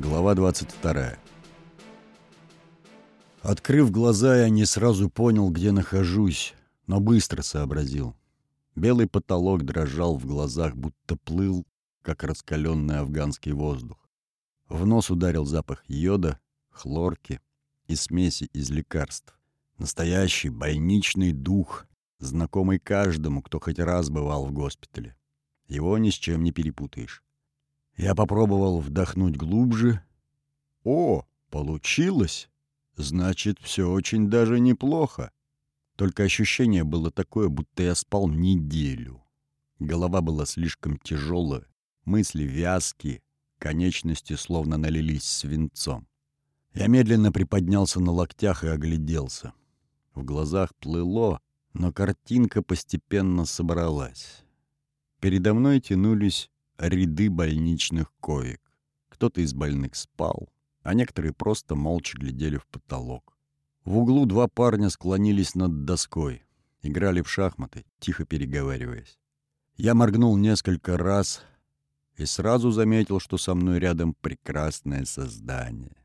Глава 22. Открыв глаза, я не сразу понял, где нахожусь, но быстро сообразил. Белый потолок дрожал в глазах, будто плыл, как раскаленный афганский воздух. В нос ударил запах йода, хлорки и смеси из лекарств. Настоящий больничный дух, знакомый каждому, кто хоть раз бывал в госпитале. Его ни с чем не перепутаешь. Я попробовал вдохнуть глубже. О, получилось! Значит, все очень даже неплохо. Только ощущение было такое, будто я спал неделю. Голова была слишком тяжелая, мысли вязкие, конечности словно налились свинцом. Я медленно приподнялся на локтях и огляделся. В глазах плыло, но картинка постепенно собралась. Передо мной тянулись ряды больничных коек. Кто-то из больных спал, а некоторые просто молча глядели в потолок. В углу два парня склонились над доской, играли в шахматы, тихо переговариваясь. Я моргнул несколько раз и сразу заметил, что со мной рядом прекрасное создание.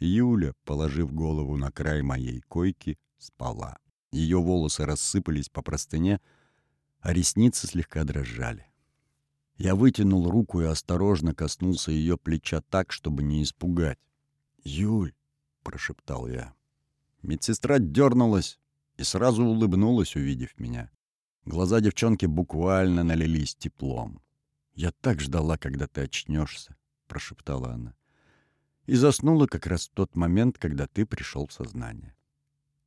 Юля, положив голову на край моей койки, спала. Ее волосы рассыпались по простыне, а ресницы слегка дрожали. Я вытянул руку и осторожно коснулся ее плеча так, чтобы не испугать. «Юль!» — прошептал я. Медсестра дернулась и сразу улыбнулась, увидев меня. Глаза девчонки буквально налились теплом. «Я так ждала, когда ты очнешься», — прошептала она. И заснула как раз в тот момент, когда ты пришел в сознание.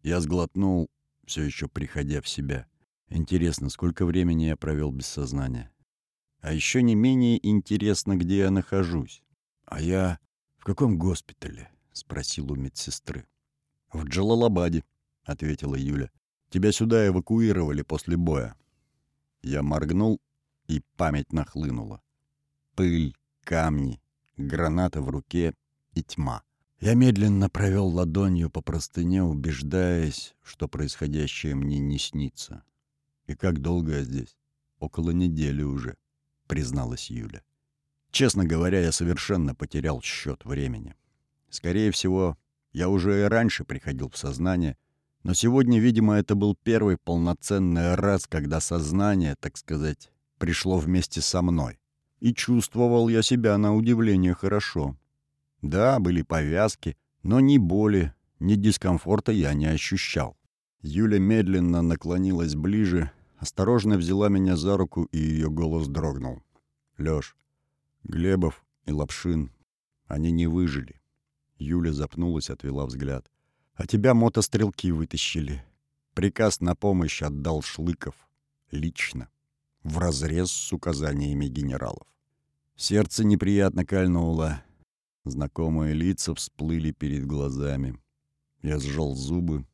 Я сглотнул, все еще приходя в себя. Интересно, сколько времени я провел без сознания? А еще не менее интересно, где я нахожусь. А я в каком госпитале? Спросил у медсестры. В Джалалабаде, ответила Юля. Тебя сюда эвакуировали после боя. Я моргнул, и память нахлынула. Пыль, камни, граната в руке и тьма. Я медленно провел ладонью по простыне, убеждаясь, что происходящее мне не снится. И как долго я здесь? Около недели уже. — призналась Юля. «Честно говоря, я совершенно потерял счет времени. Скорее всего, я уже и раньше приходил в сознание, но сегодня, видимо, это был первый полноценный раз, когда сознание, так сказать, пришло вместе со мной. И чувствовал я себя на удивление хорошо. Да, были повязки, но ни боли, ни дискомфорта я не ощущал. Юля медленно наклонилась ближе, осторожно взяла меня за руку, и ее голос дрогнул. «Лёш, Глебов и Лапшин, они не выжили». Юля запнулась, отвела взгляд. «А тебя мотострелки вытащили. Приказ на помощь отдал Шлыков. Лично. Вразрез с указаниями генералов. Сердце неприятно кольнуло. Знакомые лица всплыли перед глазами. Я сжал зубы,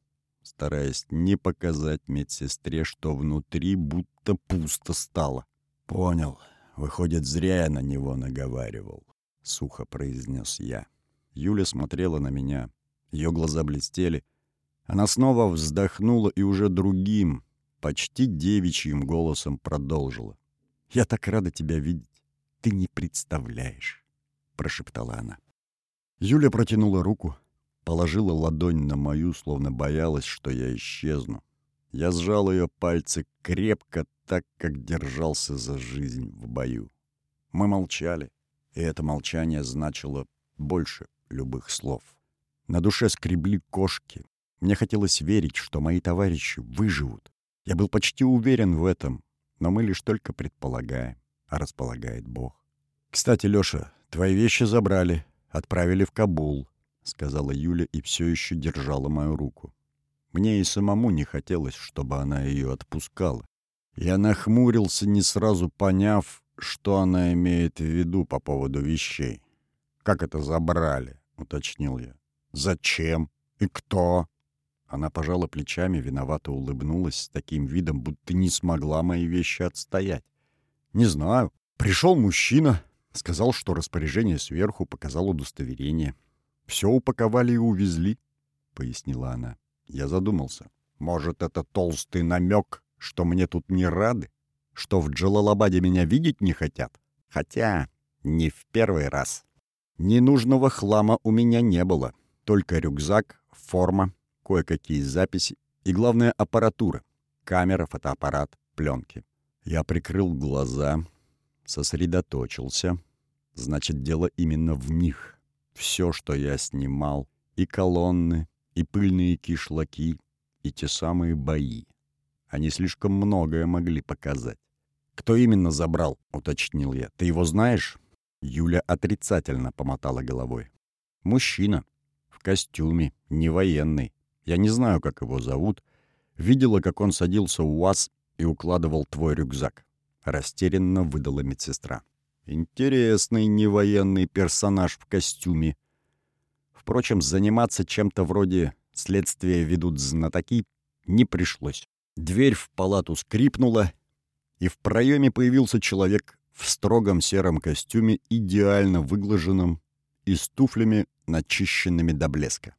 стараясь не показать медсестре, что внутри будто пусто стало. «Понял. Выходит, зря я на него наговаривал», — сухо произнес я. Юля смотрела на меня. Ее глаза блестели. Она снова вздохнула и уже другим, почти девичьим голосом продолжила. «Я так рада тебя видеть. Ты не представляешь», — прошептала она. Юля протянула руку, положила ладонь на мою, словно боялась, что я исчезну. Я сжал ее пальцы крепко, так, как держался за жизнь в бою. Мы молчали, и это молчание значило больше любых слов. На душе скребли кошки. Мне хотелось верить, что мои товарищи выживут. Я был почти уверен в этом, но мы лишь только предполагаем, а располагает Бог. «Кстати, Лёша, твои вещи забрали, отправили в Кабул», — сказала Юля и все еще держала мою руку. Мне и самому не хотелось, чтобы она ее отпускала. Я нахмурился, не сразу поняв, что она имеет в виду по поводу вещей. «Как это забрали?» — уточнил я. «Зачем? И кто?» Она пожала плечами, виновато улыбнулась с таким видом, будто не смогла мои вещи отстоять. «Не знаю. Пришел мужчина, сказал, что распоряжение сверху показало удостоверение. Все упаковали и увезли», — пояснила она. Я задумался. «Может, это толстый намек, что мне тут не рады? Что в Джалалабаде меня видеть не хотят? Хотя не в первый раз». Ненужного хлама у меня не было. Только рюкзак, форма, кое-какие записи и, главное, аппаратура. Камера, фотоаппарат, пленки. Я прикрыл глаза, сосредоточился. Значит, дело именно в них. Все, что я снимал, и колонны, и пыльные кишлаки, и те самые бои. Они слишком многое могли показать. «Кто именно забрал?» — уточнил я. «Ты его знаешь?» Юля отрицательно помотала головой. «Мужчина. В костюме. Не военный. Я не знаю, как его зовут. Видела, как он садился у вас и укладывал твой рюкзак». Растерянно выдала медсестра. «Интересный невоенный персонаж в костюме. Впрочем, заниматься чем-то вроде следствия ведут знатоки не пришлось. Дверь в палату скрипнула, и в проеме появился человек в строгом сером костюме, идеально выглаженном и с туфлями, начищенными до блеска.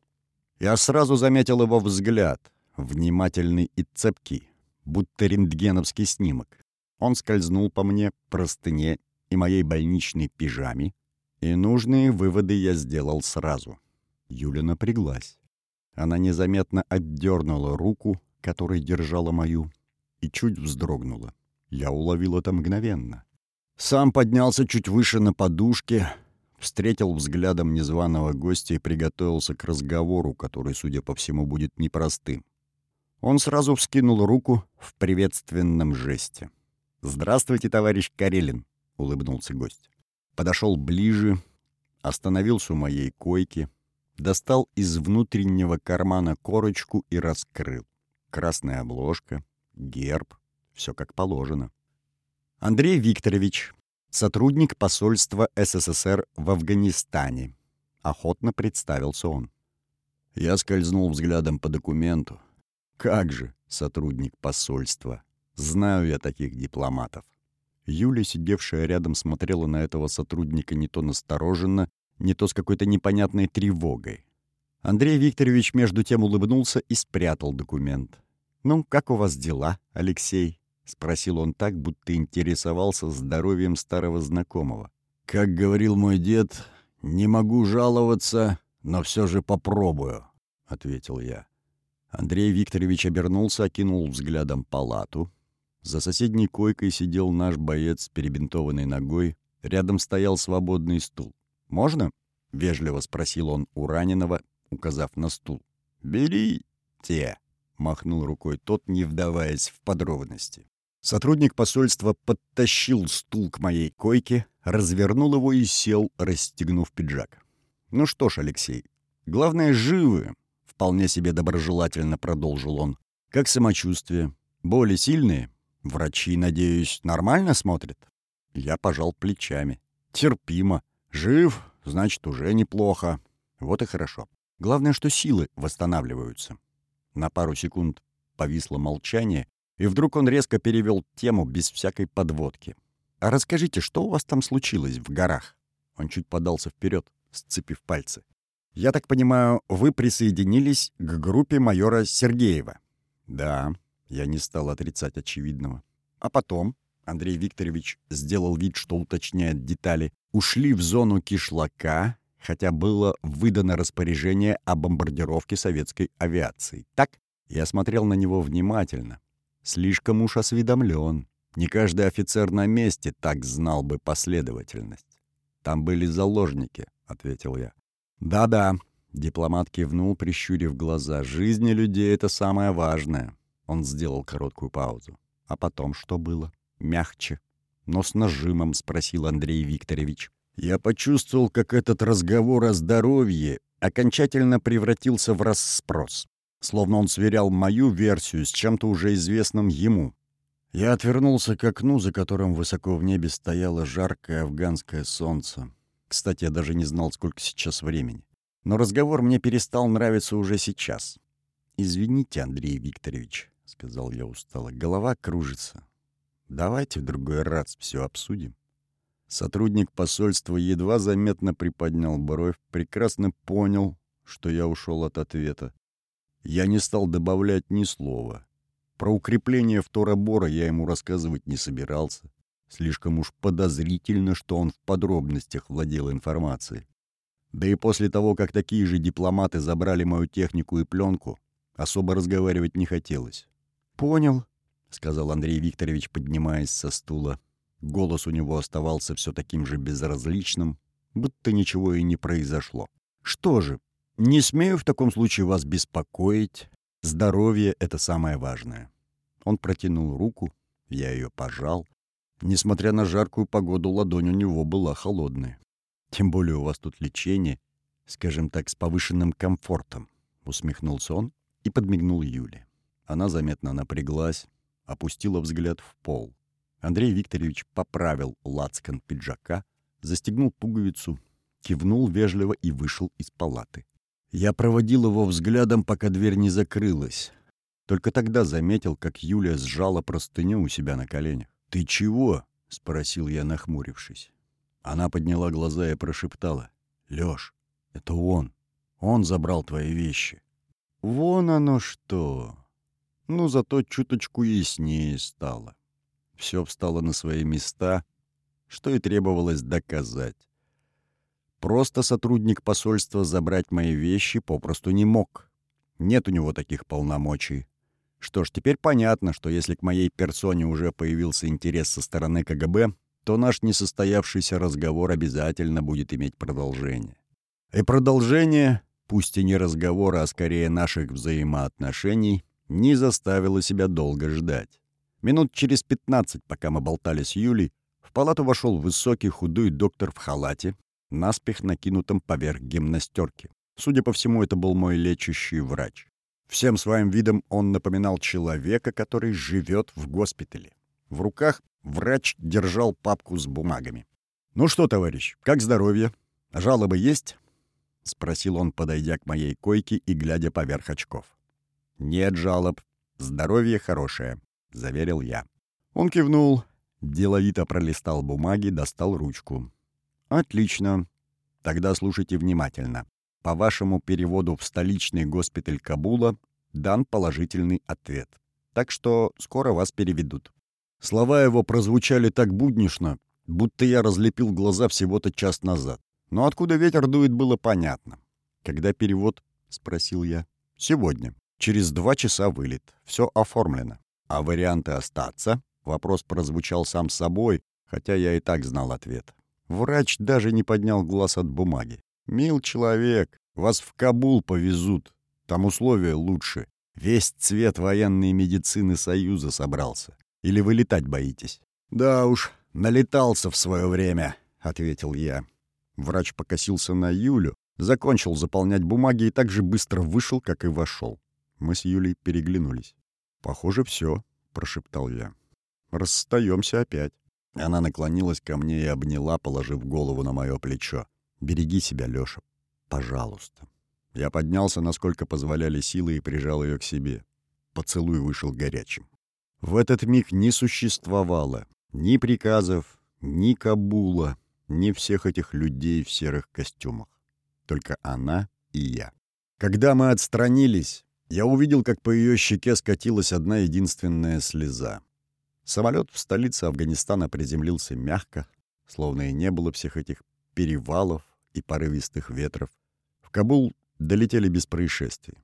Я сразу заметил его взгляд, внимательный и цепкий, будто рентгеновский снимок. Он скользнул по мне, простыне и моей больничной пижаме, и нужные выводы я сделал сразу. Юля напряглась. Она незаметно отдернула руку, которой держала мою, и чуть вздрогнула. Я уловил это мгновенно. Сам поднялся чуть выше на подушке, встретил взглядом незваного гостя и приготовился к разговору, который, судя по всему, будет непростым. Он сразу вскинул руку в приветственном жесте. «Здравствуйте, товарищ Карелин», — улыбнулся гость. Подошел ближе, остановился у моей койки, достал из внутреннего кармана корочку и раскрыл. Красная обложка, герб, все как положено. Андрей Викторович, сотрудник посольства СССР в Афганистане. Охотно представился он. Я скользнул взглядом по документу. Как же сотрудник посольства? Знаю я таких дипломатов. Юля, сидевшая рядом, смотрела на этого сотрудника не то настороженно, не то с какой-то непонятной тревогой. Андрей Викторович между тем улыбнулся и спрятал документ. «Ну, как у вас дела, Алексей?» — спросил он так, будто интересовался здоровьем старого знакомого. «Как говорил мой дед, не могу жаловаться, но все же попробую», — ответил я. Андрей Викторович обернулся, окинул взглядом палату. За соседней койкой сидел наш боец с перебинтованной ногой. Рядом стоял свободный стул. «Можно?» — вежливо спросил он у раненого, указав на стул. «Берите!» — махнул рукой тот, не вдаваясь в подробности. Сотрудник посольства подтащил стул к моей койке, развернул его и сел, расстегнув пиджак. «Ну что ж, Алексей, главное, живы!» — вполне себе доброжелательно продолжил он. «Как самочувствие? Боли сильные? Врачи, надеюсь, нормально смотрят?» Я пожал плечами. «Терпимо. Жив, значит, уже неплохо. Вот и хорошо. Главное, что силы восстанавливаются». На пару секунд повисло молчание, и вдруг он резко перевел тему без всякой подводки. «А расскажите, что у вас там случилось в горах?» Он чуть подался вперед, сцепив пальцы. «Я так понимаю, вы присоединились к группе майора Сергеева?» «Да», — я не стал отрицать очевидного. «А потом?» — Андрей Викторович сделал вид, что уточняет детали. «Ушли в зону кишлака, хотя было выдано распоряжение о бомбардировке советской авиации. Так?» Я смотрел на него внимательно, Слишком уж осведомлен. Не каждый офицер на месте так знал бы последовательность. «Там были заложники», — ответил я. «Да-да», — дипломат кивнул, прищурив глаза. «Жизни людей — это самое важное». Он сделал короткую паузу. «А потом что было?» «Мягче». Но с нажимом спросил Андрей Викторович. Я почувствовал, как этот разговор о здоровье окончательно превратился в расспрос словно он сверял мою версию с чем-то уже известным ему. Я отвернулся к окну, за которым высоко в небе стояло жаркое афганское солнце. Кстати, я даже не знал, сколько сейчас времени. Но разговор мне перестал нравиться уже сейчас. «Извините, Андрей Викторович», — сказал я устало, — «голова кружится. Давайте в другой раз все обсудим». Сотрудник посольства едва заметно приподнял бровь, прекрасно понял, что я ушел от ответа. Я не стал добавлять ни слова. Про укрепление второбора я ему рассказывать не собирался. Слишком уж подозрительно, что он в подробностях владел информацией. Да и после того, как такие же дипломаты забрали мою технику и пленку, особо разговаривать не хотелось. «Понял», — сказал Андрей Викторович, поднимаясь со стула. Голос у него оставался все таким же безразличным, будто ничего и не произошло. «Что же, не смею в таком случае вас беспокоить. Здоровье — это самое важное». Он протянул руку, я ее пожал. Несмотря на жаркую погоду, ладонь у него была холодная. Тем более у вас тут лечение, скажем так, с повышенным комфортом, усмехнулся он и подмигнул Юле. Она заметно напряглась, опустила взгляд в пол. Андрей Викторович поправил лацкан пиджака, застегнул пуговицу, кивнул вежливо и вышел из палаты. Я проводил его взглядом, пока дверь не закрылась. Только тогда заметил, как Юлия сжала простыню у себя на коленях. «Ты чего?» — спросил я, нахмурившись. Она подняла глаза и прошептала. «Лёш, это он. Он забрал твои вещи». «Вон оно что!» Ну, зато чуточку яснее стало. Все встало на свои места, что и требовалось доказать. Просто сотрудник посольства забрать мои вещи попросту не мог. Нет у него таких полномочий. Что ж, теперь понятно, что если к моей персоне уже появился интерес со стороны КГБ, то наш несостоявшийся разговор обязательно будет иметь продолжение. И продолжение, пусть и не разговора, а скорее наших взаимоотношений, не заставило себя долго ждать. Минут через пятнадцать, пока мы болтали с Юлей, в палату вошел высокий худой доктор в халате, наспех накинутом поверх гимнастерки. Судя по всему, это был мой лечащий врач. Всем своим видом он напоминал человека, который живет в госпитале. В руках врач держал папку с бумагами. «Ну что, товарищ, как здоровье? Жалобы есть?» — спросил он, подойдя к моей койке и глядя поверх очков. «Нет жалоб. Здоровье хорошее», — заверил я. Он кивнул, деловито пролистал бумаги, достал ручку. «Отлично. Тогда слушайте внимательно. По вашему переводу в столичный госпиталь Кабула дан положительный ответ. Так что скоро вас переведут». Слова его прозвучали так буднично, будто я разлепил глаза всего-то час назад. Но откуда ветер дует, было понятно. «Когда перевод?» — спросил я. «Сегодня. Через два часа вылет. Все оформлено. А варианты остаться?» Вопрос прозвучал сам собой, хотя я и так знал ответ. Врач даже не поднял глаз от бумаги. «Мил человек, вас в Кабул повезут. Там условия лучше. Весь цвет военной медицины Союза собрался. Или вы летать боитесь?» «Да уж, налетался в свое время», — ответил я. Врач покосился на Юлю, закончил заполнять бумаги и так же быстро вышел, как и вошел. Мы с Юлей переглянулись. «Похоже, все», — прошептал я. «Расстаемся опять». Она наклонилась ко мне и обняла, положив голову на мое плечо. «Береги себя, Лёша. Пожалуйста». Я поднялся, насколько позволяли силы, и прижал ее к себе. Поцелуй вышел горячим. В этот миг не существовало ни приказов, ни Кабула, ни всех этих людей в серых костюмах. Только она и я. Когда мы отстранились, я увидел, как по ее щеке скатилась одна единственная слеза. Самолет в столице Афганистана приземлился мягко, словно и не было всех этих перевалов и порывистых ветров. В Кабул долетели без происшествий.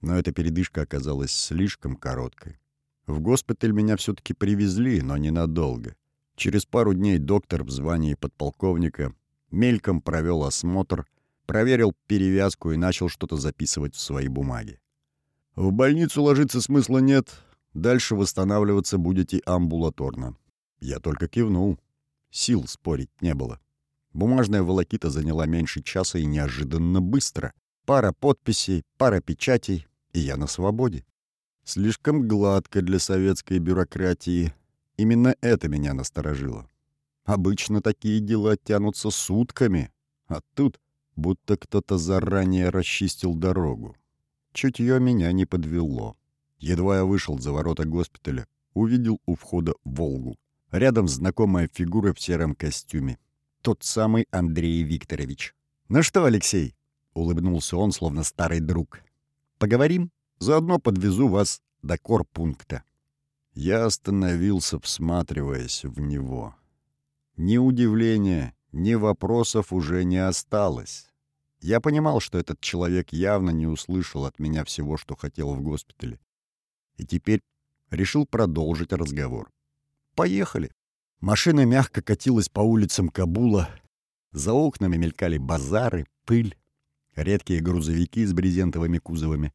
Но эта передышка оказалась слишком короткой. В госпиталь меня все-таки привезли, но ненадолго. Через пару дней доктор в звании подполковника мельком провел осмотр, проверил перевязку и начал что-то записывать в свои бумаги. В больницу ложиться смысла нет, дальше восстанавливаться будете амбулаторно. Я только кивнул. Сил спорить не было. Бумажная волокита заняла меньше часа и неожиданно быстро. Пара подписей, пара печатей, и я на свободе. Слишком гладко для советской бюрократии. Именно это меня насторожило. Обычно такие дела тянутся сутками, а тут будто кто-то заранее расчистил дорогу. Чутье меня не подвело. Едва я вышел за ворота госпиталя, увидел у входа «Волгу». Рядом знакомая фигура в сером костюме. Тот самый Андрей Викторович. «Ну что, Алексей?» — улыбнулся он, словно старый друг. «Поговорим? Заодно подвезу вас до корпункта». Я остановился, всматриваясь в него. Ни удивления, ни вопросов уже не осталось. Я понимал, что этот человек явно не услышал от меня всего, что хотел в госпитале. И теперь решил продолжить разговор. «Поехали!» Машина мягко катилась по улицам Кабула. За окнами мелькали базары, пыль, редкие грузовики с брезентовыми кузовами.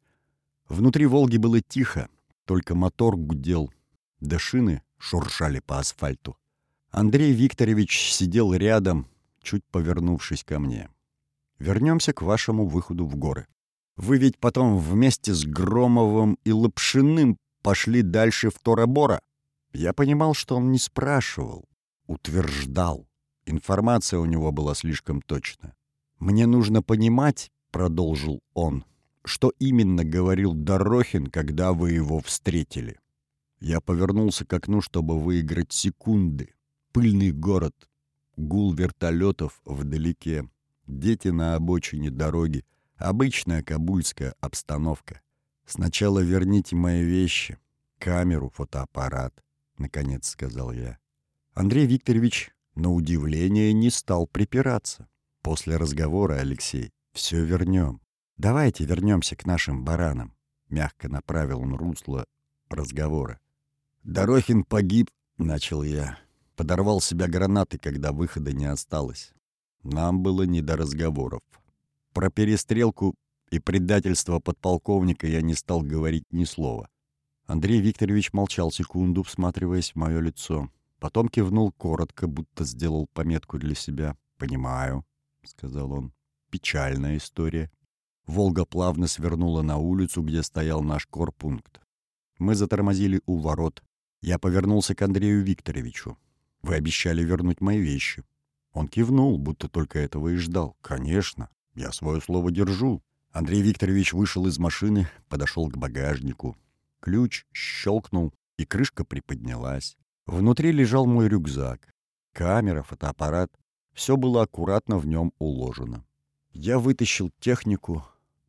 Внутри «Волги» было тихо, только мотор гудел, да шины шуршали по асфальту. Андрей Викторович сидел рядом, чуть повернувшись ко мне. «Вернемся к вашему выходу в горы. Вы ведь потом вместе с Громовым и Лапшиным пошли дальше в Торабора?» Я понимал, что он не спрашивал, утверждал. Информация у него была слишком точна. «Мне нужно понимать», — продолжил он, — «что именно говорил Дорохин, когда вы его встретили». Я повернулся к окну, чтобы выиграть секунды. Пыльный город, гул вертолетов вдалеке, дети на обочине дороги, обычная кабульская обстановка. Сначала верните мои вещи, камеру, фотоаппарат, наконец сказал я. Андрей Викторович, на удивление, не стал припираться. После разговора, Алексей, все вернем. Давайте вернемся к нашим баранам. Мягко направил он русло разговора. Дорохин погиб, начал я. Подорвал себя гранатой, когда выхода не осталось. Нам было не до разговоров. Про перестрелку и предательство подполковника я не стал говорить ни слова. Андрей Викторович молчал секунду, всматриваясь в мое лицо. Потом кивнул коротко, будто сделал пометку для себя. «Понимаю», — сказал он. «Печальная история». Волга плавно свернула на улицу, где стоял наш корпункт. Мы затормозили у ворот. Я повернулся к Андрею Викторовичу. Вы обещали вернуть мои вещи». Он кивнул, будто только этого и ждал. «Конечно, я свое слово держу». Андрей Викторович вышел из машины, подошел к багажнику. Ключ щелкнул, и крышка приподнялась. Внутри лежал мой рюкзак. Камера, фотоаппарат. Все было аккуратно в нем уложено. Я вытащил технику,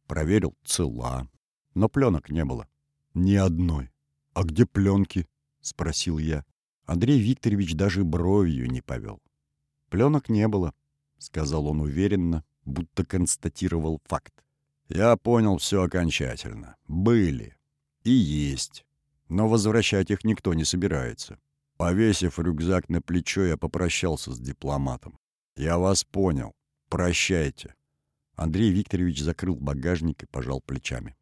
проверил цела. Но пленок не было. Ни одной. «А где пленки?» — спросил я. Андрей Викторович даже бровью не повел. «Пленок не было», — сказал он уверенно, будто констатировал факт. «Я понял все окончательно. Были. И есть. Но возвращать их никто не собирается». Повесив рюкзак на плечо, я попрощался с дипломатом. «Я вас понял. Прощайте». Андрей Викторович закрыл багажник и пожал плечами.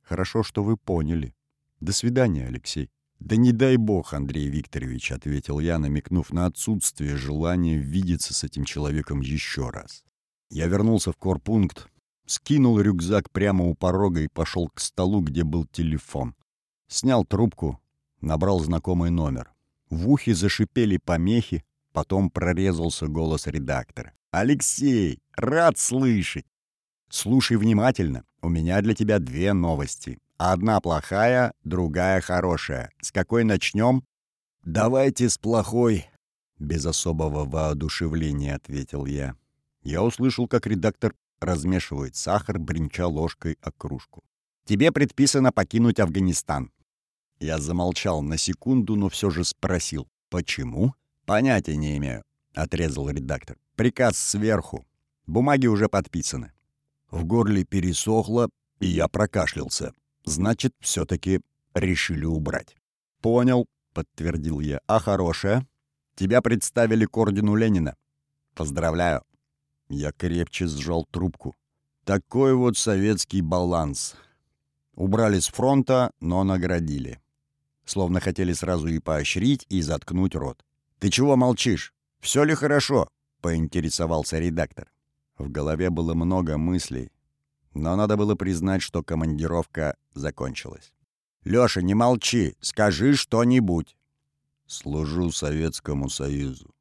«Хорошо, что вы поняли. До свидания, Алексей». «Да не дай бог, Андрей Викторович», — ответил я, намекнув на отсутствие желания видеться с этим человеком еще раз. Я вернулся в корпункт, скинул рюкзак прямо у порога и пошел к столу, где был телефон. Снял трубку, набрал знакомый номер. В ухе зашипели помехи, потом прорезался голос редактора. «Алексей, рад слышать! Слушай внимательно, у меня для тебя две новости. Одна плохая, другая хорошая. С какой начнем? Давайте с плохой, без особого воодушевления ответил я. Я услышал, как редактор размешивает сахар, бренча ложкой о кружку. Тебе предписано покинуть Афганистан. Я замолчал на секунду, но все же спросил. Почему? Понятия не имею, отрезал редактор. Приказ сверху. Бумаги уже подписаны. В горле пересохло, и я прокашлялся. Значит, все-таки решили убрать. «Понял», — подтвердил я. «А хорошая? Тебя представили к ордену Ленина. Поздравляю». Я крепче сжал трубку. Такой вот советский баланс. Убрали с фронта, но наградили. Словно хотели сразу и поощрить, и заткнуть рот. «Ты чего молчишь? Все ли хорошо?» — поинтересовался редактор. В голове было много мыслей, но надо было признать, что командировка закончилась. «Лёша, не молчи, скажи что-нибудь!» «Служу Советскому Союзу».